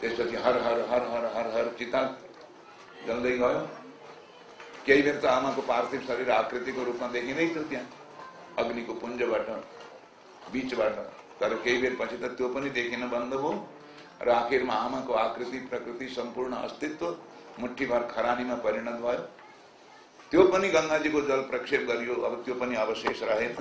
त्यसपछि हर हर हर हर हर हर चिता जल्दै गयो केही बेर त आमाको पार्थिव शरीर आकृतिको रूपमा देखिँदै थियो त्यहाँ अग्निको पुञ्जबाट बिचबाट तर केही बेर पछि त त्यो पनि देखिन बंद भयो र आखिरमा आमाको आकृति, प्रकृति सम्पूर्ण अस्तित्व मुठीभर खरानीमा परिणत भयो त्यो पनि गङ्गाजीको जल प्रक्षेप गरियो अब त्यो पनि अवशेष रहेन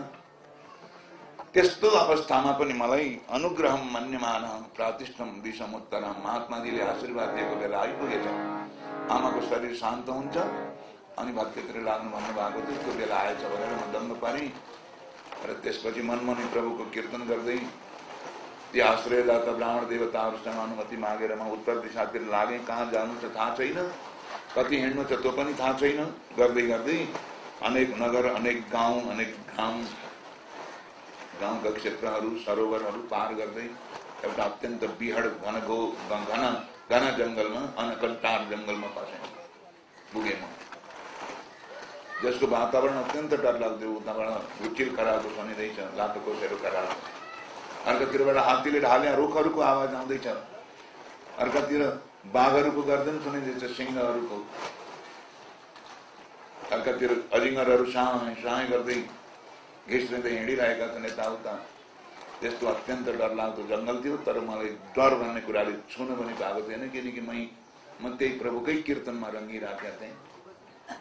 त्यस्तो अवस्थामा पनि मलाई अनुग्रह मन्यमान प्रातिष्ठम विषम उत्तरम महात्माजीले आशीर्वाद दिएको बेला आइपुगेछ। आमाको शरीर शान्त हुन्छ अनि भक्तितिर लाग्नु भन्नुभएको थियो त्यो बेला आएछ भनेर म दङ्ग पारेँ र त्यसपछि मनमनी प्रभुको कीर्तन गर्दै ती आश्रयदाता ब्राह्मण देवताहरूसँग अनुमति मागेर म उत्तर दिशातिर लागेँ। कहाँ जानु छ थाहा छैन कति हिँड्नु छ त्यो पनि थाहा छैन। गर्दै गर्दै अनेक नगर अनेक गाउँ अनेक ग्राम गाउँका क्षेत्रहरू सरोवरहरू पार गर्दै एउटा अत्यन्त बिहड घन गो घन घना जङ्गलमा अनकल्टार जङ्गलमा पसेँ पुगेँ म। जसको वातावरण अत्यन्त डरलाग्दो उताबाट हुचिल कराएको सुनिँदैछ लाटोकोसेरो कराएको अर्कातिरबाट हात्तीले ढाले रुखहरूको आवाज आउँदैछ अर्कातिर बाघहरूको गर्दन सुनिँदैछ सिंहहरूको अर्कातिर अजिङ्गरहरू साय साय गर्दै घिस्रिँदै हिँडिरहेका छन् यताउता त्यस्तो अत्यन्त डरलाग्दो जङ्गल थियो तर मलाई डर भन्ने कुराले छुन पनि पाएको थिएन किनकि मै म त्यही प्रभुकै कीर्तनमा रङ्गिराखेका थिएँ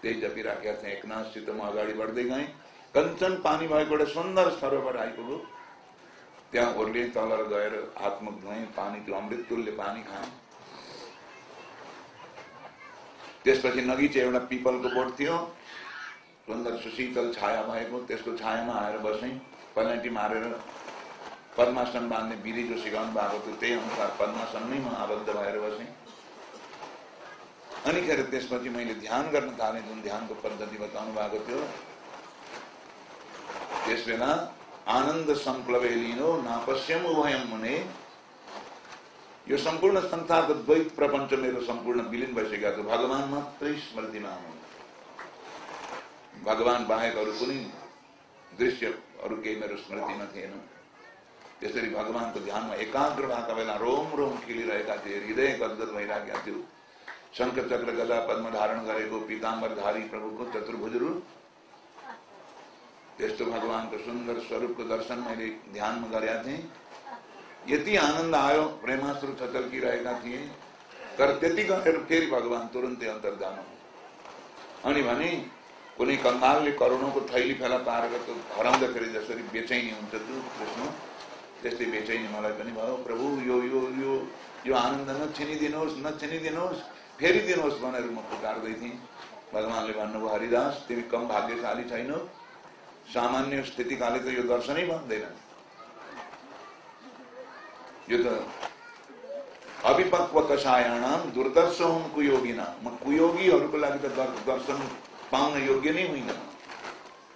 त्यही जपिराखेका थिएँ एकनाथसित म अगाडि बढ्दै गएँ कञ्चन पानी भएको एउटा सुन्दर सरोवर आइपुग्यो त्यहाँ ओर्लिएँ तल गएर आत्मक धोएँ पानी त्यो अमृत तुल्य पानी खाएँ त्यसपछि नगिचे एउटा पिपलको बोट थियो. सुन्दर सुशीतल छाया भएको त्यसको छायामा आएर बसेँ पलेन्टी मारेर पद्मासन बाँध्ने विधि जो सिकाउनु भएको थियो त्यही अनुसार पद्मासनमै म आबद्ध भएर बसेँ अनिखेर त्यसपछि मैले ध्यान गर्न थालेँ जुन ध्यानको पद्धति बताउनु भएको थियो। त्यस बेला आनन्द संप्लवे लिनो नापश्यम उभयम मुने। यो सम्पूर्ण संसारको द्वैत प्रपञ्च मेरो सम्पूर्ण विलिन भइसकेको थियो। भगवान् मात्रै स्मृतिमा हुनु भगवान बाहेक अरू कुनै दृश्य अरू केही मेरो स्मृतिमा थिएन। त्यसरी भगवानको ध्यानमा एकाग्र भएका बेला रोम रोम खिलिरहेका थिए, हृदय गदगद भइरहेका थियो शङ्ख चक्र गदा पद्म धारण गरेको पिताम्बरधारी प्रभुको चतुर्भुज रूप त्यस्तो भगवानको सुन्दर स्वरूपको दर्शन मैले ध्यानमा गरेका थिएँ। यति आनन्द आयो, प्रेमाश्रु छचल्किरहेका थिए। तर त्यति गरेर फेरि भगवान् तुरन्तै अन्तर जानु अनि भने कुनै कङ्गालले करोडौँको थैली फेला पारेर त्यो हराउँदाखेरि जसरी बेचैनी हुन्छ दुध कृष्ण त्यस्तै बेचैनी मलाई पनि भयो प्रभु, यो यो यो यो आनन्द नछिनिदिनुहोस् नछिनिदिनुहोस् फेरि दिनुहोस् भनेर म पुकार्दै थिएँ भगवान्ले भन्नुभयो हरिदास तिमी कम भाग्यशाली छैनौ सामान्य स्थितिकाले त यो दर्शनै भन्दैन यो त अभिपक्व कषायाणाम, दुर्दर्श हुन् कुयोगिना म कुयोगीहरूको लागि त दर्शन पाउन योग्य नै होइन।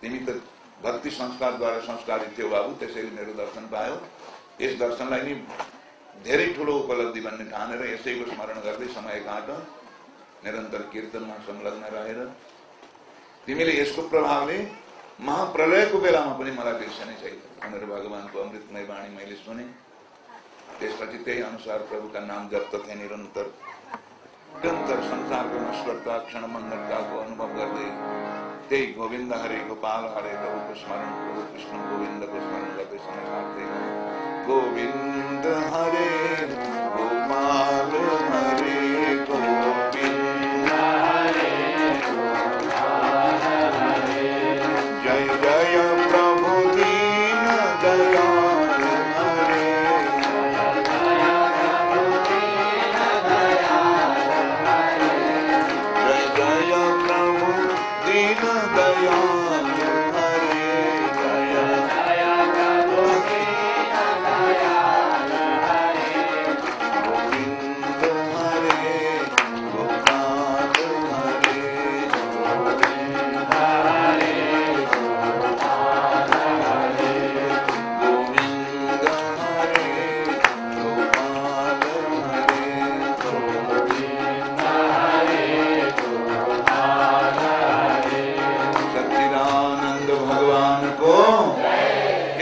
तिमी त भक्ति संस्कारद्वारा संस्कारित थियो बाबु त्यसैले मेरो दर्शन पायो। यस दर्शनलाई नै धेरै ठुलो उपलब्धि भन्ने ठानेर यसैको स्मरण गर्दै समय काट निरन्तर कीर्तनमा संलग्न रहेर तिमीले यसको प्रभावले महाप्रलयको बेलामा पनि मलाई बिर्सनै छैन भनेर भगवान्को अमृतमय वाणी मैले सुने। त्यसपछि त्यही अनुसार प्रभुका नाम जप्त थिए निरन्तर। निरन्तर संसारको नश्वरता क्षण मंगलता को अनुभव करते ते गोविंद, हरे गोपाल, हरे प्रभु को स्मरण प्रभु कृष्ण गोविंद को स्मरण करते समय गोविंद, हरे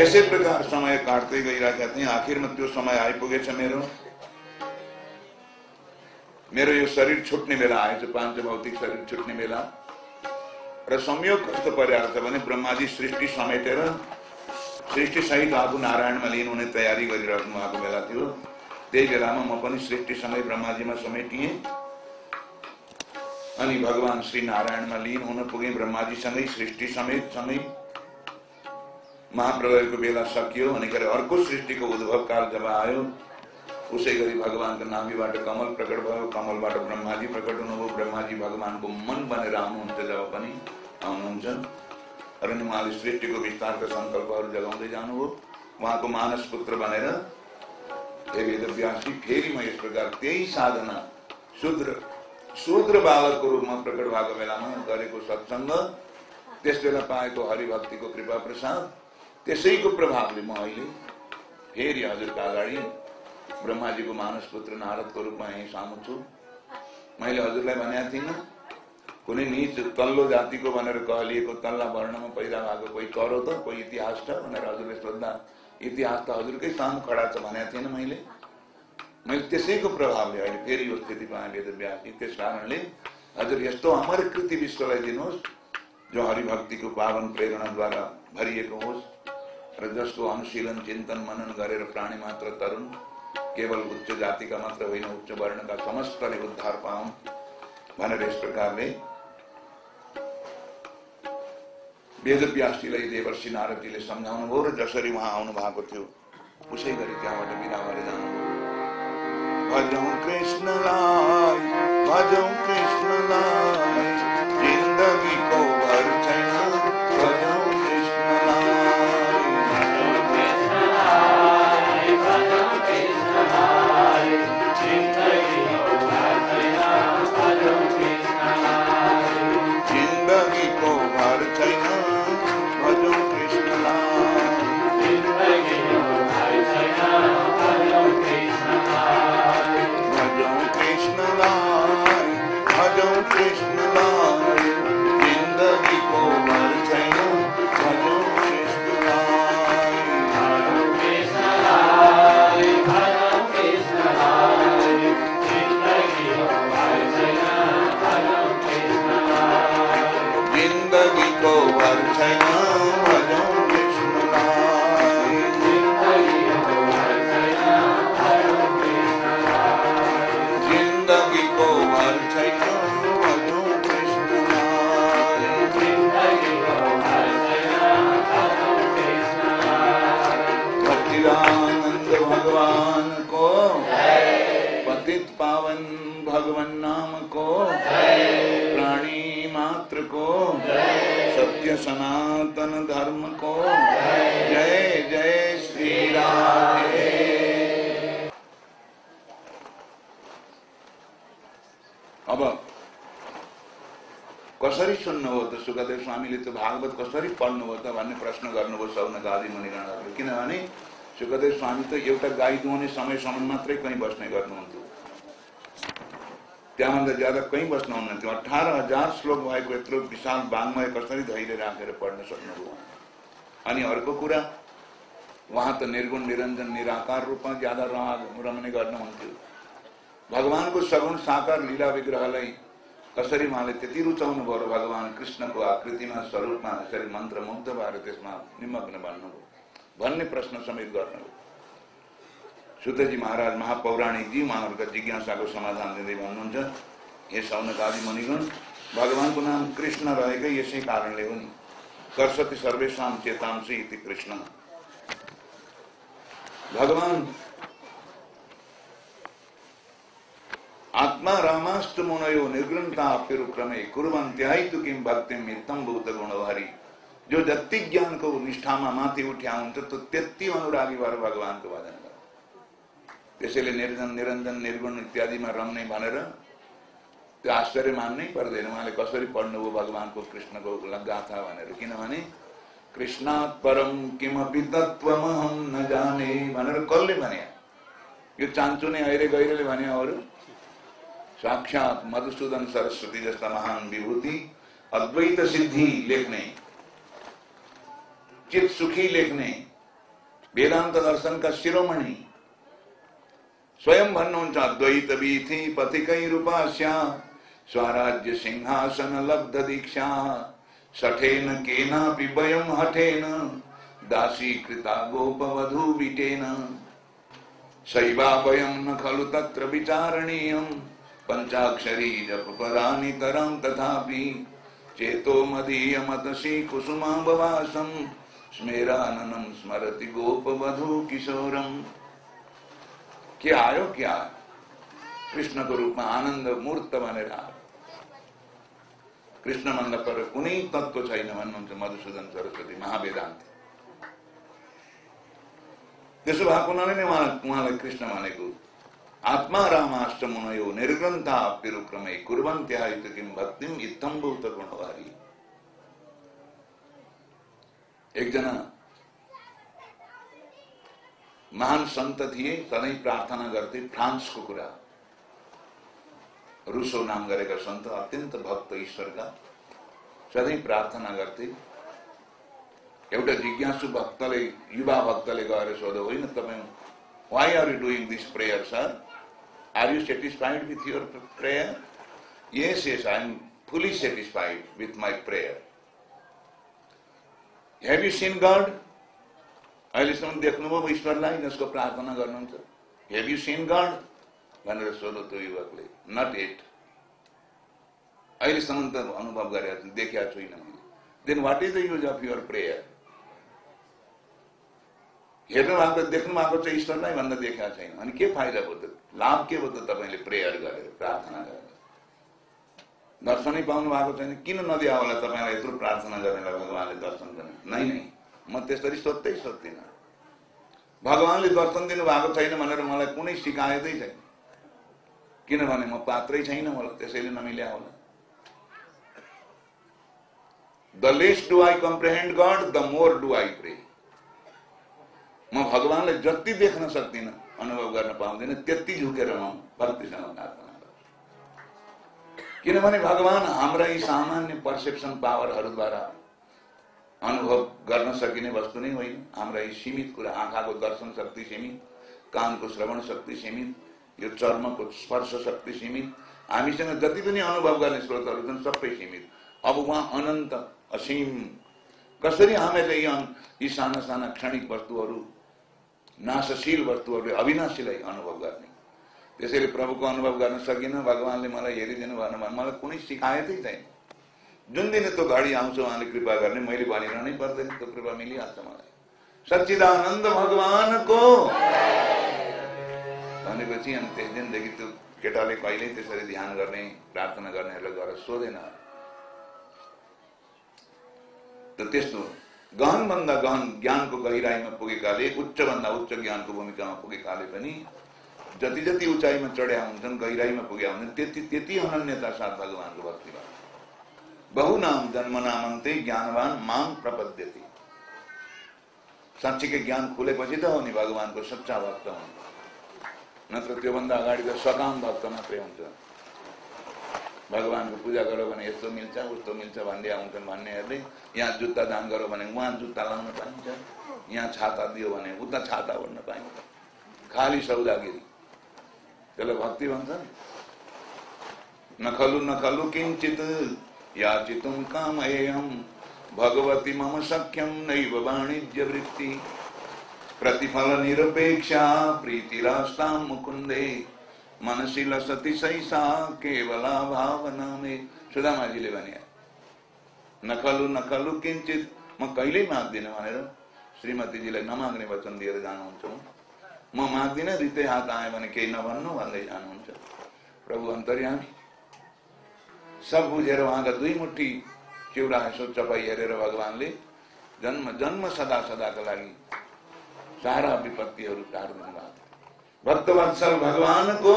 यसै प्रकार समय काट्दै गइरहेका थिएँ आखिरमा त्यो समय आइपुगेछ मेरो। मेरो यो शरीर छुट्ने बेला आएछ पाँच भौतिक शरीर छुट्ने बेला र संयोग कस्तो परिरहेको भने सृष्टि सहित आफू नारायणमा लिनुहुने तयारी गरिराख्नु भएको बेला थियो त्यही बेलामा म पनि सृष्टिसँगै ब्रह्माजीमा समेटिएँ अनि भगवान श्री नारायणमा लिन हुन पुगे ब्रह्माजीसँगै महाप्रलयको बेला सकियो अनि अर्को सृष्टिको उद्भव काल जब आयो। उसै गरी भगवान्को नाभिबाट कमल प्रकट भयो। कमलबाट ब्रह्माजी प्रकट हुनुभयो। ब्रह्माजी भगवान्को मन बनेर आउनुहुन्छ जब पनि आउनुहुन्छ। अनि उहाँले सृष्टिको विस्तारका सङ्कल्पहरू जगाउँदै जानुभयो। उहाँको मानस पुत्र बनेर हे वेदव्यासी फेरि म यस प्रकार त्यही साधना शुद्र शूद्र बालकको रूपमा प्रकट भएको बेलामा गरेको सत्सङ्ग त्यस बेला पाएको हरिभक्तिको कृपा प्रसाद त्यसैको प्रभावले म अहिले फेरि हजुरका अगाडि ब्रह्माजीको मानस पुत्र नारदको रूपमा यहीँ सामु छु। मैले हजुरलाई भनेको थिइनँ, कुनै निज तल्लो जातिको भनेर कहलिएको तल्ला वर्णमा पैदा भएको कोही करो त, कोही इतिहास छ भनेर हजुरले सोद्धा इतिहास त हजुरकै सामु खडा छ भनेको थिएन मैले। मैले त्यसैको प्रभावले अहिले फेरि यो स्थिति पाएँ वेदव्यासी त्यस कारणले हजुर यस्तो अमर कृति विश्वलाई दिनुहोस्, जो हरिभक्तिको पावन प्रेरणाद्वारा भरिएको होस्। र जसको अनुशीलन चिन्तन मनन गरेर प्राणी मात्र तरुण केवल उच्च जाति का मात्र होइन उच्च वर्ण का समस्तले उद्धार पाऊँ भनेर यस प्रकारले वेदव्यासजीलाई देवर्षि नारदजीले सम्झाउनुभयो र जसरी उहाँ आउनु भएको थियो उसै गरी त्यहाँबाट बिदा भएर जानुभयो भजौँ कृष्णलाई भजौँ कृष्णलाई। स्वामीले त्यो भागवत कसरी पढ्नुभयो त भन्ने प्रश्न गर्नुभयो सौनक आदि मुनिगणहरूले। किनभने सुखदेव स्वामी त एउटा गाई दुहाउने समयसम्म मात्रै कहीँ बस्ने गर्नुहुन्थ्यो। त्यहाँभन्दा ज़्यादा कहीँ बस्नुहुन्न थियो अठार हज़ार श्लोक भएको यत्रो विशाल बाङ्मय कसरी धैर्य राखेर पढ्न सक्नुभयो? अनि अर्को कुरा, उहाँ त निर्गुण, निरञ्जन, निराकार रूपमा ज़्यादा रमने गर्नुहुन्थ्यो। भगवानको सगुण साकार, लीला विग्रहलाई कसरी उहाँले त्यति रुचाउनु भयो भगवान् कृष्णको आकृतिमा, स्वरूपमा यसरी मन्त्रमुग्ध भएर त्यसमा निमग्न भन्नुभयो भन्ने प्रश्न समेत गर्नुभयो। सुतजी महाराज महापौराणिकजी, उहाँहरूका जिज्ञासाको समाधान दिँदै भन्नुहुन्छ, हे सौनक आदि मणिगण भगवानको नाम कृष्ण रहेकै यसै कारणले हो नि सर्वेशम चेतांशी इति कृष्ण। भगवान आत्मा रामास्त मुनयो निर्गुणता क्रमे कुर्वन्त्यायतु किम भक्ति मित्तम भूत गुणवारी जो जति ज्ञानको निष्ठामा माथि उठ्या हुन्छ त्यो त्यति अनुरागी भएर भगवानको भजन गर त्यसैले निर्जन निरञ्जन, निर्गुण इत्यादिमा रम्ने भनेर त्यो आश्चर्य मान्नै पर्दैन। उहाँले कसरी पढ्नुभयो भगवानको कृष्णको गाथा भनेर। किनभने कृष्णात् परम किमपि तत्त्वमहम न जाने भनेर कसले भने? यो चान्चु नै अहिले गहिरोले भने अरू? साक्षात मधुसूदन सरस्वती जैसा महान विभूति, अद्वैत सिद्धि लेखने चित सुखी लेखने, वेदांत दर्शन का शिरोमणि स्वयं भन्नुहुन्छ अद्वैत बीथि पथिकै रूपास्या स्वराज्य सिंहासन लब्ध दीक्षा, सठेन केनापि वयं हठेन, दासी कृता गोपवधू विटेन शैवा वयं न खलु तत्र विचारणीयम्। पंचाक्षरी जप पदानि तरं तथापि चेतो मदीयमतसि कुसुमाबवासं स्मेराननं स्मरति गोपवधू किशोरम के आयो क्या? कृष्ण को रूप में आनंद मूर्त बनेर कृष्ण भन्दा पर कुनै तत्व छैन भन्नुहुन्छ मधुसूदन, सरस्वती महावेदान्त त्यसो भएको हुनाले नै उहाँ उहाँलाई कृष्ण भनेको आत्मा रामाष्ट मुनयो निर्ग्रन्था पिरुक्रमे कुर्वन्त्या किम भक्तिम इत्थम्भूत गुणवारी एकजना महान सन्त थिए सधैँ प्रार्थना गर्थे फ्रान्सको कुरा रुसो नाम गरेका सन्त अत्यन्त भक्त ईश्वरका सधैँ प्रार्थना गर्थे एउटा जिज्ञासु भक्तले, युवा भक्तले गएर सोध्यो, होइन तपाईँ why are you doing this prayer sir are you satisfied with your prayer yes yes I am fully satisfied with my prayer have you seen God अहिलेसम्म देख्नुभयो ईश्वरलाई जसको प्रार्थना गर्नुहुन्छ हेभ यु सिन गड भनेर सोध्यो त्यो युवकले नट एट अहिलेसम्म त अनुभव गरेका छु देखेका छुइनँ मैले then what is the use of your prayer हेर्नु भएको देख्नु भएको छ ईश्वरलाई भन्दा देखेका छैन अनि के फाइदा भयो त लाभ के भयो त तपाईँले प्रेयर गरेर प्रार्थना गरेर दर्शनै पाउनु भएको छैन किन नदिया होला तपाईँलाई यत्रो प्रार्थना गर्नेलाई भगवान्ले दर्शन गर्ने नै नै म त्यसरी सोध्दै सोध्दिनँ भगवान्ले दर्शन दिनु भएको छैन भनेर मलाई कुनै सिकायतै छैन किनभने म पात्रै छैन होला त्यसैले नमिल्या होला the less do I comprehend God the more do I pray म भगवान्लाई जति देख्न सक्दिनँ अनुभव गर्न पाउँदिनँ। त्यति झुकेर म भक्तिसँग प्रार्थना किनभने भगवान् हाम्रा यी सामान्य पर्सेप्सन पावरहरूद्वारा अनुभव गर्न सकिने वस्तु नै होइन। हाम्रा यी सीमित कुरा आँखाको दर्शन शक्ति सीमित कानको श्रवण शक्ति सीमित यो चर्मको स्पर्श शक्ति सीमित। हामीसँग जति पनि अनुभव गर्ने स्रोतहरू छन् सबै सीमित। अब उहाँ अनन्त असीम। कसरी हामीले यी साना साना क्षणिक वस्तुहरू नाशशील वस्तुहरूले अविनाशीलाई अनुभव गर्ने त्यसैले प्रभुको अनुभव गर्न सकिनँ भगवान्ले मलाई हेरिदिनु भएन मलाई कुनै सिकायतै छैन जुन दिन त्यो घडी आउँछ उहाँले कृपा गर्ने मैले भनिरहनै पर्दैन त्यो कृपा मिलिहाल्छ मलाई सच्चिदानन्द भगवानको भनेपछि अनि त्यस दिनदेखि त्यो केटाले कहिल्यै त्यसरी ध्यान गर्ने प्रार्थना गर्नेहरूलाई सोधेन त त्यस्तो गहनभन्दा गहन ज्ञानको गहिराईमा पुगेकाले उच्चभन्दा उच्च ज्ञानको भूमिकामा पुगेकाले पनि जति जति उचाइमा चढ्या हुन्छन् गहिराईमा पुगेका हुन्छन् त्यति त्यति अनन्यता साथ भगवान्को भक्ति भयो बहुनाम जन्म नामन्ते ज्ञानवान माम प्रपद्यति। साँच्चीकै ज्ञान खुलेपछि त हो नि भगवान्को सच्चा भक्त हुन्छ नत्र त्योभन्दा अगाडि त सकाम भक्त मात्रै हुन्छ। भगवान्को पूजा गऱ्यो भने यस्तो मिल्छ, उस्तो मिल्छ भन्दै आउँछन् भन्नेहरूले। यहाँ जुत्ता दान गऱ्यो भने उहाँ जुत्ता लाउन पाइन्छ। यहाँ छाता दियो भने उता छाता ओढ्न पाइन्छ। खाली सौदागिरी। त्यसलाई भक्ति भन्छ नखलु नखलु किञ्चित याचितुं कामयेयं। भगवती मम सख्यम नैव वाणिज्य वृत्ति प्रतिफल निरपेक्षा प्रीतिरास्ता मुकुंदे मनसी लसती सैसा केवला भावना में सुदामाजीले भने नखलु नखलु किंचित म कहिल्यै माग्दिनँ भनेर श्रीमतीजीलाई नमाग्ने वचन दिएर जानुहुन्छ म माग्दिनँ रित्तै हात आयो भने केही नभन्नु भन्दै जानुहुन्छ प्रभु अन्तर्यामी सब बुझेर उहाँका दुई मुठी चिउरा यसो चपाई हेरेर भगवान्ले जन्म जन्म सदा सदाका लागि सारा विपत्तिहरू टारिदिनु भएको भक्तवत्सल भगवानको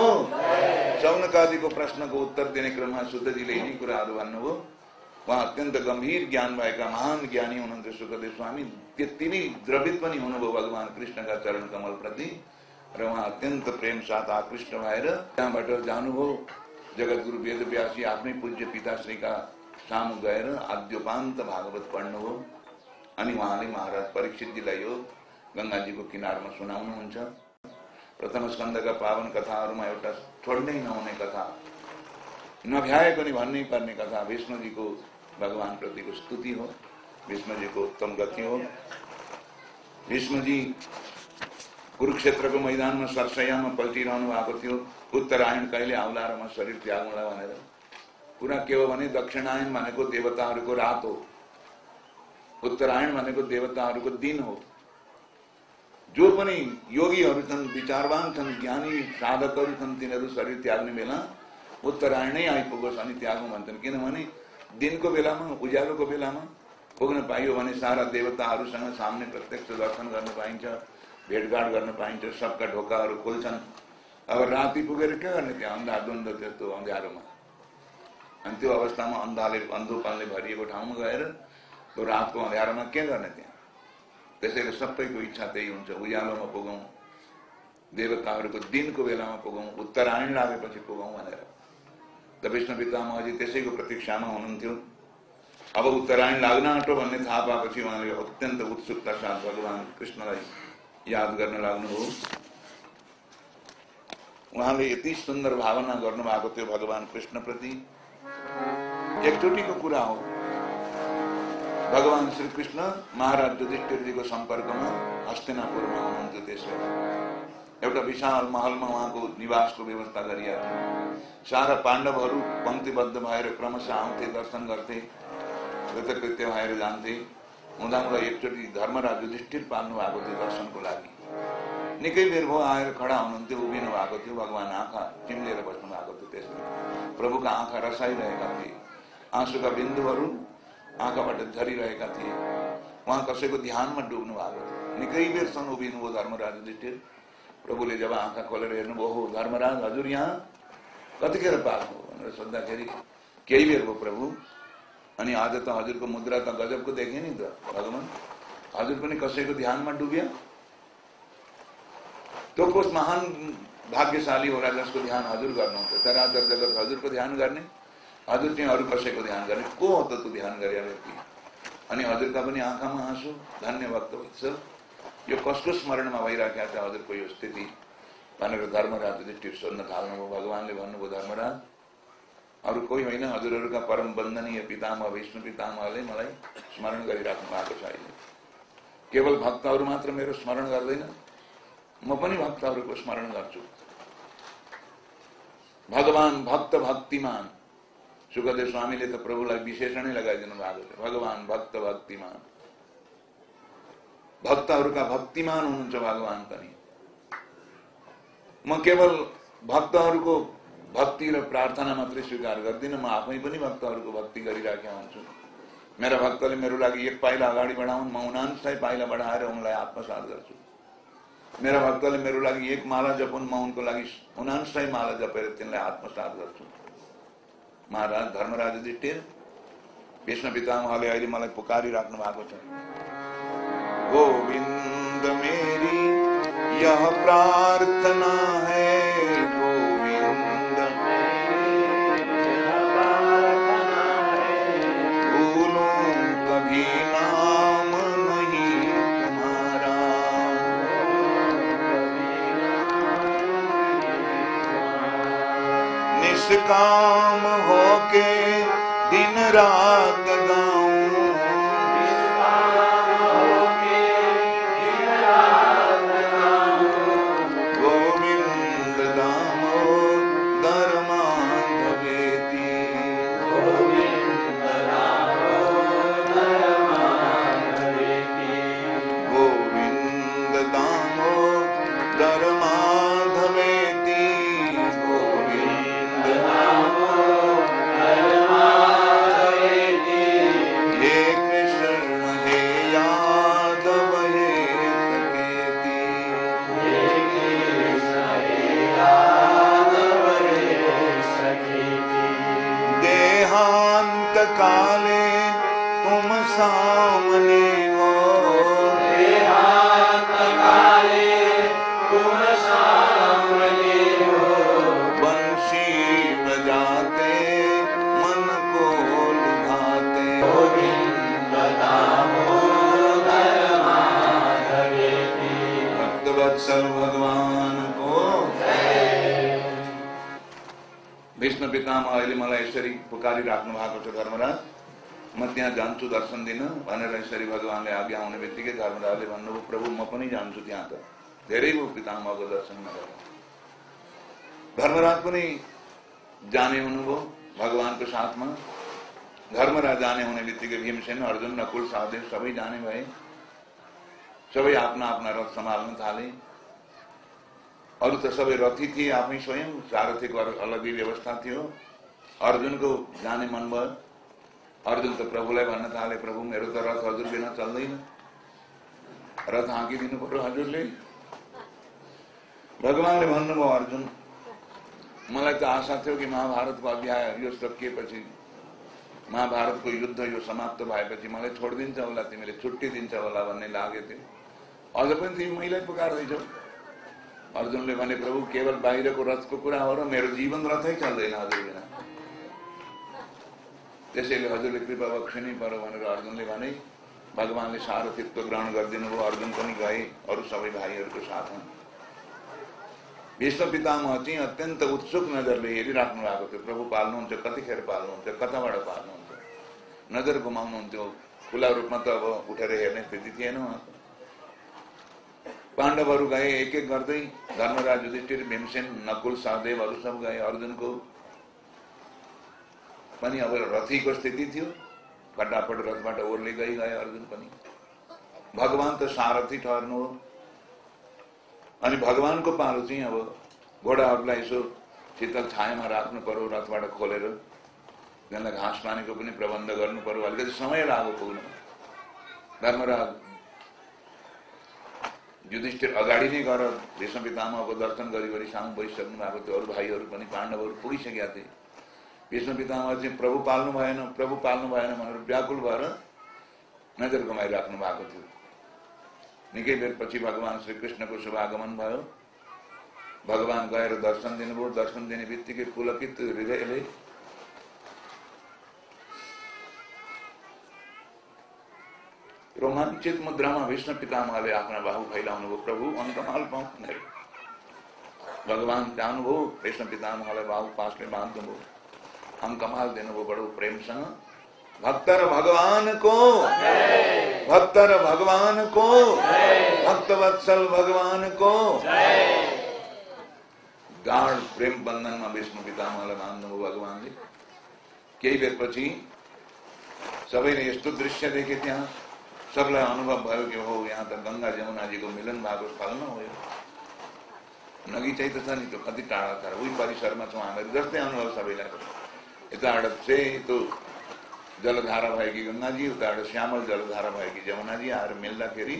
सौनकादिको प्रश्नको उत्तर दिने शुद्धजीले यिनी कुराहरू भन्नुभयो उहाँ अत्यन्त गम्भीर ज्ञान भएका महान ज्ञानी हुनुहुन्थ्यो सुखदेव स्वामी त्यति द्रवित पनि हुनुभयो भगवान् कृष्णका चरण कमल प्रति। र उहाँ प्रेम साथ आकृष्ट भएर जानुभयो जगतगुरु वेद व्यासी आफ्नै पूज्य पिताश्रीका सामु गएर आद्योपान्त भागवत पढ्नु हो अनि उहाँले महाराज परीक्षितजीलाई यो गङ्गाजीको किनारमा सुनाउनुहुन्छ प्रथम स्कंद का पावन कथा और मायोटा छोड़ने ही न होने कथा। नभ्याय को निभाने ही कथा, विष्णु जी को भगवान प्रति को स्तुति हो, विष्णु जी को उत्तम गति हो। विष्णु जी कुरुक्षेत्र को मैदान में सरसैया में पलटी रहने भएको थियो उत्तरायण कहिले आउला र म शरीर त्यागौँला भनेर कुरा के हो भने दक्षिणायण भनेको देवताहरूको रात हो। उत्तरायण भनेको देवताहरूको दिन हो। जो पनि योगीहरू छन्, विचारवान छन्, ज्ञानी, साधकहरू छन्, तिनीहरू शरीर त्याग्ने बेला उत्तरायणै आइपुगोस् अनि त्यागौँ भन्छन्। किनभने दिनको बेलामा, उज्यालोको बेलामा पुग्न पाइयो भने सारा देवताहरूसँग सामने प्रत्यक्ष दर्शन गर्न पाइन्छ, भेटघाट गर्न पाइन्छ, सबका ढोकाहरू खुल्छन्। अब राति पुगेर के गर्ने? त्यहाँ अन्धाधुन्द त्यस्तो अँध्यारोमा। अनि त्यो अवस्थामा अन्धाले अन्धोपनले भरिएको ठाउँमा गएर त्यो रातको अँध्यारोमा के गर्ने त्यहाँ? त्यसैले सबैको इच्छा त्यही हुन्छ। उज्यालोमा पुगौँ। देवताहरूको दिनको बेलामा पुगौँ। उत्तरायण लागेपछि पुगौँ भनेर। त विष्णु पितामहजी त्यसैको प्रतीक्षामा हुनुहुन्थ्यो। अब उत्तरायण लाग्न आँटो भन्ने थाहा पाएपछि उहाँले अत्यन्त उत्सुकता साथ भगवान् कृष्णलाई याद गर्न लाग्नुभयो। उहाँले यति सुन्दर भावना गर्नुभएको थियो भगवान् कृष्णप्रति। एकचोटिको कुरा हो। भगवान श्री कृष्ण महाराज युधिष्ठिरजीको सम्पर्कमा हस्तिनापुरमा हुनुहुन्थ्यो त्यस बेला एउटा विशाल महलमा उहाँको निवासको व्यवस्था गरिएको थियो। सारा पाण्डवहरू पङ्क्तिबद्ध भएर क्रमशः आउँथे दर्शन गर्थे कृतकृत्य भएर जान्थे। हुँदा हुँदा एकचोटि धर्मराज युधिष्ठिर पाल्नु भएको थियो दर्शनको लागि। निकै बेर भयो आएर खडा हुनुहुन्थ्यो उभिनु भएको थियो। भगवान् आँखा टिम्लेर बस्नु भएको थियो त्यसमा प्रभुका आँखा रसाइरहेका थिए। आँसुका बिन्दुहरू आँखाबाट झरिरहेका थिए उहाँ कसैको ध्यानमा डुब्नु भएको थियो निकै बेरसम्म धर्मराज युधिष्ठिर प्रभुले जब आँखा खोलेर हेर्नुभयो हो धर्मराज, हजुर यहाँ? कति कतिखेर पाल्नु भनेर सोद्धाखेरि केही बेर भयो प्रभु? अनि आज त हजुरको मुद्रा त गजबको देखेँ नि त भगवान्। हजुर पनि कसैको ध्यानमा डुब्यो? त्यो कोस महान भाग्यशाली होला जसको ध्यान हजुर गर्नुहुन्छ चराचर जगत हजुरको ध्यान गर्ने हजुर चाहिँ अरू कसैको ध्यान गर्ने। को हो त त्यो ध्यान गरे अनि हजुरका पनि आँखामा आँसु? धन्य भक्त वत्सल यो कसको स्मरणमा भइराखेका छ हजुरको यो स्थिति? भनेर धर्मराज युधिष्ठिर सोध्न थाल्नुभयो। भगवान्ले भन्नुभयो धर्मराज अरू कोही होइन? हजुरहरूका परम वन्दनीय पितामह विष्णु पितामहले मलाई स्मरण गरिराख्नु भएको छ अहिले। केवल भक्तहरू मात्र मेरो स्मरण गर्दैन। म पनि भक्तहरूको स्मरण गर्छु। भगवान भक्त भक्तिमान सुखदेव स्वामीले त प्रभुलाई विशेषणै लगाइदिनु भएको छ भगवान भक्त भक्तिमान। भक्तहरूका भक्तिमान हुनुहुन्छ भगवान पनि म केवल भक्तहरूको भक्ति र प्रार्थना मात्रै स्वीकार गर्दिनँ म आफै पनि भक्तहरूको भक्ति गरिराखेका हुन्छु मेरा भक्तले मेरो लागि एक पाइला अगाडि बढाउन् म उनान्सय पाइला बढाएर उनलाई आत्मसात गर्छु मेरा भक्तले मेरो लागि एक माला जपुन् म उनको लागि उनान्सय माला जपेर तिनलाई आत्मसात गर्छु महाराज धर्मराज युधिष्ठिर विष्णु पितामहले अहिले मलाई पुकारिराख्नु भएको छ। गोविन्द मेरी, यह प्रार्थना है गोविंद भूलूं कभी नाम नहीं तुम्हारा। निष्काम होके दिन रात अहिले मलाई यसरी पुकारिराख्नु भएको छ धर्मराज। म त्यहाँ जान्छु दर्शन दिन, भनेर यसरी भगवान्ले आज्ञा हुने बित्तिकै धर्मराजले भन्नुभयो, प्रभु, म पनि जान्छु त्यहाँ त। धेरै भयो पितामहको दर्शन नगरेर धर्मराज पनि जाने हुनुभयो भगवानको साथमा। धर्मराज जाने हुने बित्तिकै भीमसेन, अर्जुन, नकुल सहदेव सबै जाने भए। सबै आफ्ना आफ्ना रथ सम्हाल्न थाले। अरू त सबै रथी थिए, आफै स्वयं। सारथीको अलग्गै व्यवस्था थियो। अर्जुनको जाने मन भयो। अर्जुन त भन्न थाले, प्रभु मेरो त रथ हजुर बिना चल्दैन। रथ हाँकिदिनु पर्यो हजुरले। भगवान्ले भन्नुभयो, अर्जुन, मलाई त आशा थियो कि महाभारतको अध्याय यो सकिएपछि महाभारतको युद्ध यो समाप्त भएपछि मलाई छोडिदिन्छ होला, तिमीले छुट्टी दिन्छ होला भन्ने लागेको थियो अझ पनि तिमी महिला पुकार्दैछौ। अर्जुनले भने, प्रभु, केवल बाहिरको रथको कुरा हो र मेरो जीवन रथै चल्दैन हजुर बिना। त्यसैले हजुरले कृपा बक्सिनै पर्यो भनेर अर्जुनले भने भगवान्ले सारथित्व ग्रहण गरिदिनु भयो अर्जुन पनि गए अरू सबै भाइहरूको साथमा भीष्म पितामह चाहिँ अत्यन्त उत्सुक नजरले हेरिराख्नु भएको थियो। प्रभु पाल्नुहुन्छ कतिखेर पाल्नुहुन्छ कताबाट पाल्नुहुन्छ? नजर घुमाउनुहुन्थ्यो खुला रूपमा त अब उठेर हेर्ने स्थिति थिएन। पाण्डवहरू गए एक एक गर्दै धर्मराज युधिष्ठिर भीमसेन नकुल सहदेवहरू सब गए। अर्जुनको पनि अब रथीको स्थिति थियो फटाफट रथबाट ओर्ली गई गए अर्जुन पनि भगवान त सारथी ठहर्नु हो अनि भगवानको पालो चाहिँ अब घोडाहरूलाई यसो शीतल छायामा राख्नु पर्यो रथबाट खोलेर त्यसलाई घाँस पानीको पनि प्रबन्ध गर्नु अलिकति समय लाग्यो पुग्न धर्मराज युधिष्ठिर अगाडि नै गएर भीष्म पितामहको दर्शन गरी गरी सामु बसिसक्नु भएको थियो अरू भाइहरू पनि पाण्डवहरू पुगिसकेका थिए भीष्म पितामह चाहिँ प्रभु पाल्नु भएन प्रभु पाल्नु भएन भनेर व्याकुल भएर नजर गुमाइराख्नु भएको थियो। निकै बेरपछि भगवान् श्रीकृष्णको शुभागमन भयो। भगवान् गएर दर्शन दिनुभयो। दर्शन दिने बित्तिकै पुलकित हृदयले रोमाञ्चित मुद्रामा विष्णु पितामहले आफ्ना बाहु फैलाउनु भयो प्रभु अङ्कमाल पाउँ भगवान् चाहनुभयो विष्णु पितामहलाई बाहु पासले बाँध्नुभयो। अङ्कमाल दिनुभयो बडो प्रेमसँग भक्तर भगवान को। भक्तर भगवान को। भक्त वत्सल भगवान को। गाढ प्रेम बन्धनमा विष्णु पितामहलाई मान्नुभयो भगवान्ले केही बेरपछि सबैले यस्तो दृश्य देखे त्यहाँ सबलाई अनुभव भयो कि हो, यहाँ त गङ्गा जमुनाजीको मिलन भएको स्थल न हो नगिचाइ त छ नि त्यो कति टाढा टाढा उही परिसरमा छौँ हामीहरू जस्तै अनुभव सबैलाई यताबाट सेतो जलधारा भएकी गङ्गाजी उताबाट श्यामल जलधारा भएकी जमुनाजी आएर मिल्दाखेरि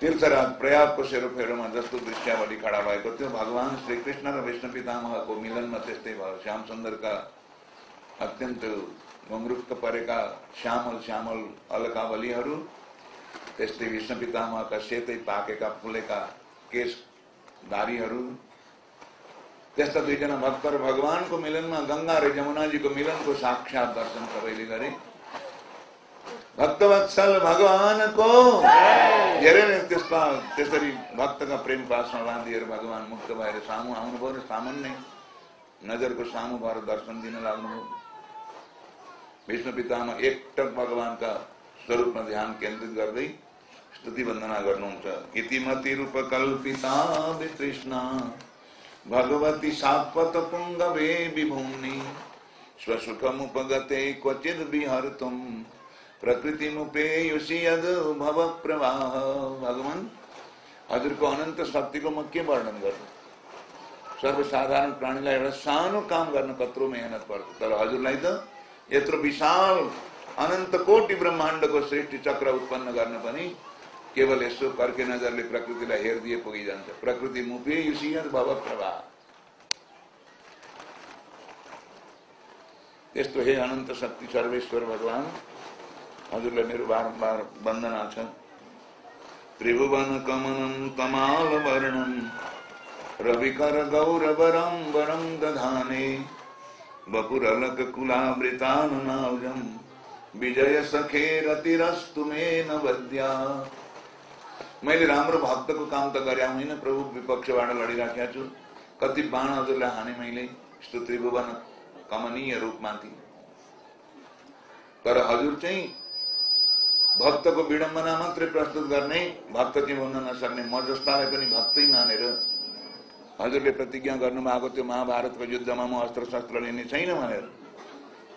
तीर्थराज प्रयागको सेरोफेरोमा जस्तो दृश्यावली खडा भएको थियो भगवान् श्रीकृष्ण र विष्णु पितामहको मिलनमा त्यस्तै भयो श्याम सुन्दरका अत्यन्त घुङ्रुक्क परेका श्यामल श्यामल अलकावलीहरू त्यस्तै विष्णु पितामहका सेतै पाकेका फुलेका केश दारीहरू त्यस्ता दुईजना भक्त र भगवानको मिलनमा गङ्गा र जमुनाजीको मिलनको साक्षात दर्शन सबैले गरे भक्तवत्सल भगवानको धेरै नै त्यसमा त्यसरी भक्तका प्रेम पासमा बाँधिएर भगवान मुक्त भएर सामु आउनुभयो र सामान्य नजरको सामु भएर दर्शन दिन लाग्नुभयो विष्णु पितामा एकटक भगवानका स्वरूपमा ध्यान केन्द्रित गर्दै स्तुति वन्दना गर्नुहुन्छ इतिमति रूप कल्पिता वितृष्णा। भगवती सात्वत पुंगवे विभूमि स्वसुखमुपगते क्वचिद विहर्तुम प्रकृति मुपेयुषि यद भव प्रवाह भगवान, हजुरको अनन्त शक्तिको म के वर्णन गर्नु। सर्वसाधारण प्राणीलाई एउटा सानो काम गर्न कत्रो मेहनत पर्छ। तर हजुरलाई त यत्रो विशाल अनन्त कोटि ब्रह्माण्डको सृष्टि चक्र उत्पन्न गर्न पनि केवल यसो कर्के नजरले प्रकृतिलाई हेरिदिए पुगिजान्छ प्रकृति मुपे युसियत भव प्रवाह त्यस्तो हे अनन्त शक्ति, सर्वेश्वर भगवान। हजुरलाई मेरो बारम्बार वन्दना छ। त्रिभुवन कमनं, कमाल वर्णम रविकर गौरवरं वरं दधाने। बपुरलक कुलावृतानुनावजम विजय सखे रतिरस्तु मे न वद्या। मैले राम्रो भक्तको काम त गरे होइन, प्रभु विपक्षबाट लडिराखेका छु। कति बाण हजुरलाई हाने मैले, यस्तो त्रिभुवन कमनीय रूपमाथि तर हजुर चाहिँ भक्तको विडम्बना मात्रै प्रस्तुत गर्ने भक्त चाहिँ हुन नसक्ने, म जस्तालाई पनि भक्तै मानेर हजुरले प्रतिज्ञा गर्नुभएको त्यो महाभारतको युद्धमा म अस्त्र शस्त्र लिने छैन भनेर।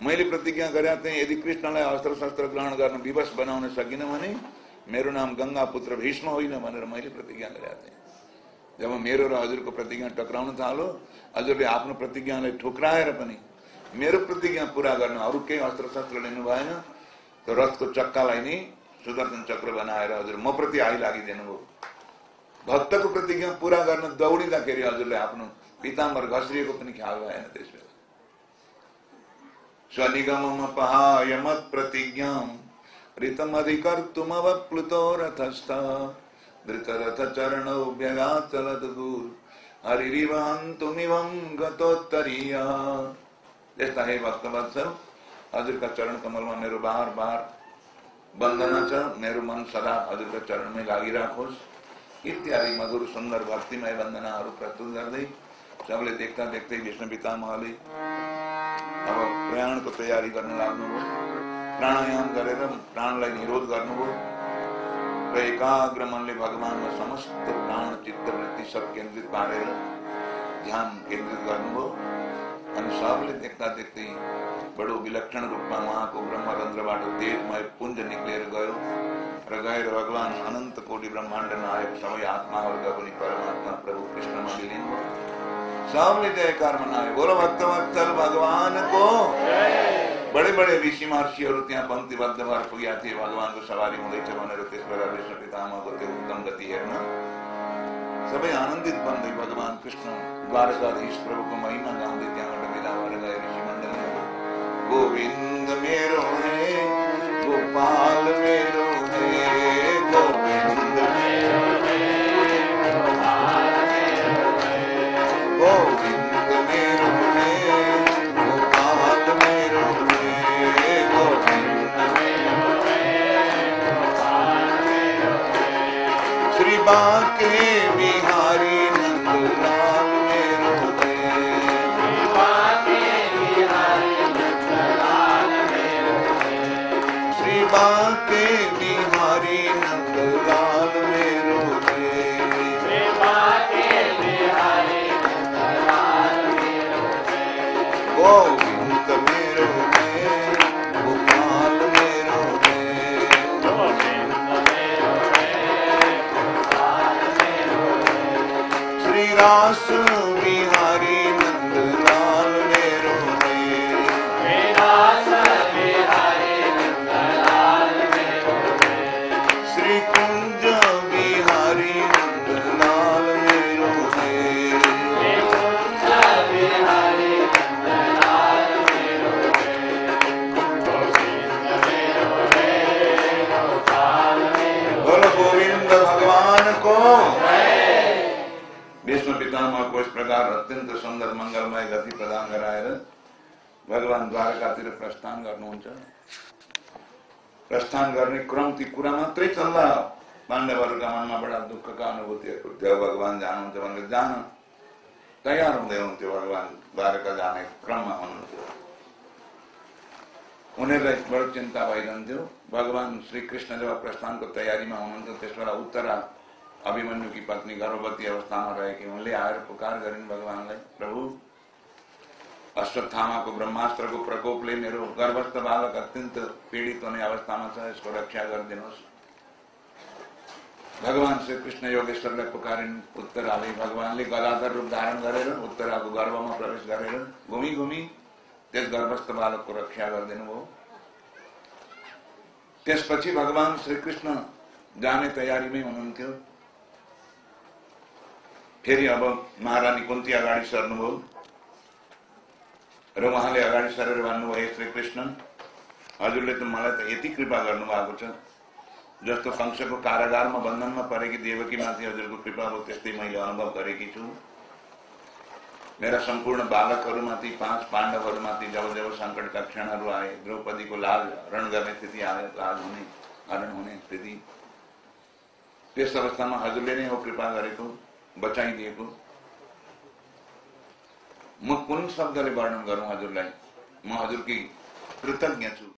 मैले प्रतिज्ञा गरे चाहिँ यदि कृष्णलाई अस्त्र शस्त्र ग्रहण गर्न विवश बनाउन सकिनँ भने मेरो नाम गङ्गा पुत्र भीष्म होइन भनेर मैले प्रतिज्ञा गरेका थिएँ जब मेरो र हजुरको प्रतिज्ञा टक्राउन थालो हजुरले आफ्नो प्रतिज्ञालाई ठुक्राएर पनि। मेरो प्रतिज्ञा पुरा गर्न अरू केही अस्त्र शस्त्र लिनु भएन त्यो रथको चक्कालाई नै सुदर्शन चक्र बनाएर हजुर म प्रति आइ लागिदिनु भयो भक्तको प्रतिज्ञा पुरा गर्न दौडिँदाखेरि हजुरले आफ्नो पिताम्बर घस्रिएको पनि ख्याल भएन त्यस बेला स्वनिगम पहाय मत प्रतिज्ञा चरणौ दूर हे भक्तवत्सल हजुरका चरण कमलमा मेरो बार बार मेरो मन सदा हजुरका चरणमै लागिराखोस् इत्यादि मधुर सुन्दर भक्तिमय वन्दनाहरू प्रस्तुत गर्दै सबले देख्दा देख्दै विष्णु पितामहले अब प्रयाणको तयारी गर्न लाग्नुभयो। प्राणायाम गरेर प्राणलाई निरोध गर्नुभयो र तो एकाग्र मनले भगवानमा समस्त प्राण, चित्त, वृत्ति सब केन्द्रित पारेर ध्यान केन्द्रित गर्नुभयो अनि सबले देख्दा देख्दै बडो विलक्षण रूपमा उहाँको ब्रह्मरन्ध्रबाट तेजमय पुञ्ज निक्लिएर गयो। र गएर भगवान् अनन्त कोटि ब्रह्माण्डमा आएको सबै आत्माहरूका पनि परमात्मा प्रभु कृष्णमा मिलिन भयो सबले जयकार मनायो बोलो, भक्त वत्सल भगवानको बड़े बड़े ऋषि महर्षि त्यहाँ पङ्क्तिबद्ध भएर पुगेका भगवान को सवारी होने बेला विष्णु पितामाको त्यो उत्तम गति हेर्न सब आनंदित बन्दै भगवान कृष्ण। द्वारकाधीश प्रभुको महिमा गाँव विदा भएर गए ऋषि मंडल गोविंद मेरो हे गोपाल मेरो हे द्वारकातिर प्रस्थान गर्नुहुन्छ प्रस्थान गर्ने क्रम ती कुरा मात्रै चल्ला। पाण्डवहरूका मनमा बडा दुःखका अनुभूतिहरू थियो भगवान जानुहुन्छ भनेर जान। तयार हुँदै हुन्थ्यो भगवान द्वारका जाने क्रममा हुनुहुन्थ्यो उनीहरूलाई बडो चिन्ता भइरहन्थ्यो भगवान श्री कृष्ण जब प्रस्थानको तयारीमा हुनुहुन्थ्यो त्यस बेला उत्तरा अभिमन्युकी पत्नी गर्भवती अवस्थामा रहेकी उनले आएर पुकार गरिन् भगवानलाई प्रभु अश्वत्थामाको, ब्रह्मास्त्रको प्रकोपले मेरो गर्भस्थ बालक अत्यंत पीडित हुने अवस्थामा छ, यसको रक्षा कर गरिदिनुहोस्। भगवान श्री कृष्ण योगेश्वरलाई पुकारिन्, उत्तराले भगवानले गदाधर रूप धारण गरेर उत्तराको गर्भमा प्रवेश गरेर घुमी घुमी, त्यस गर्भस्थ बालकको रक्षा गरिदिनु भयो त्यसपछि भगवान श्रीकृष्ण जाने तयारीमै हुनुहुन्थ्यो। फेरि अब महारानी कुन्ती अगाडि सर्नुभयो। र उहाँले अगाडि सरेर भन्नुभयो हे श्रीकृष्ण हजुरले त मलाई त यति कृपा गर्नुभएको छ जस्तो कंसको कारागारमा बन्धनमा परेकी देवकीमाथि हजुरको कृपा भयो त्यस्तै मैले अनुभव गरेकी छु मेरा सम्पूर्ण बालकहरूमाथि पाँच पाण्डवहरूमाथि जब जब सङ्कटका क्षणहरू आए। द्रौपदीको लाज हरण गर्ने स्थिति आयो लाज हुने हरण हुने स्थिति। त्यस अवस्थामा हजुरले नै हो कृपा गरेको बचाइदिएको म कुन शब्दले वर्णन गरौँ हजुरलाई म हजुरकी कृतज्ञ छु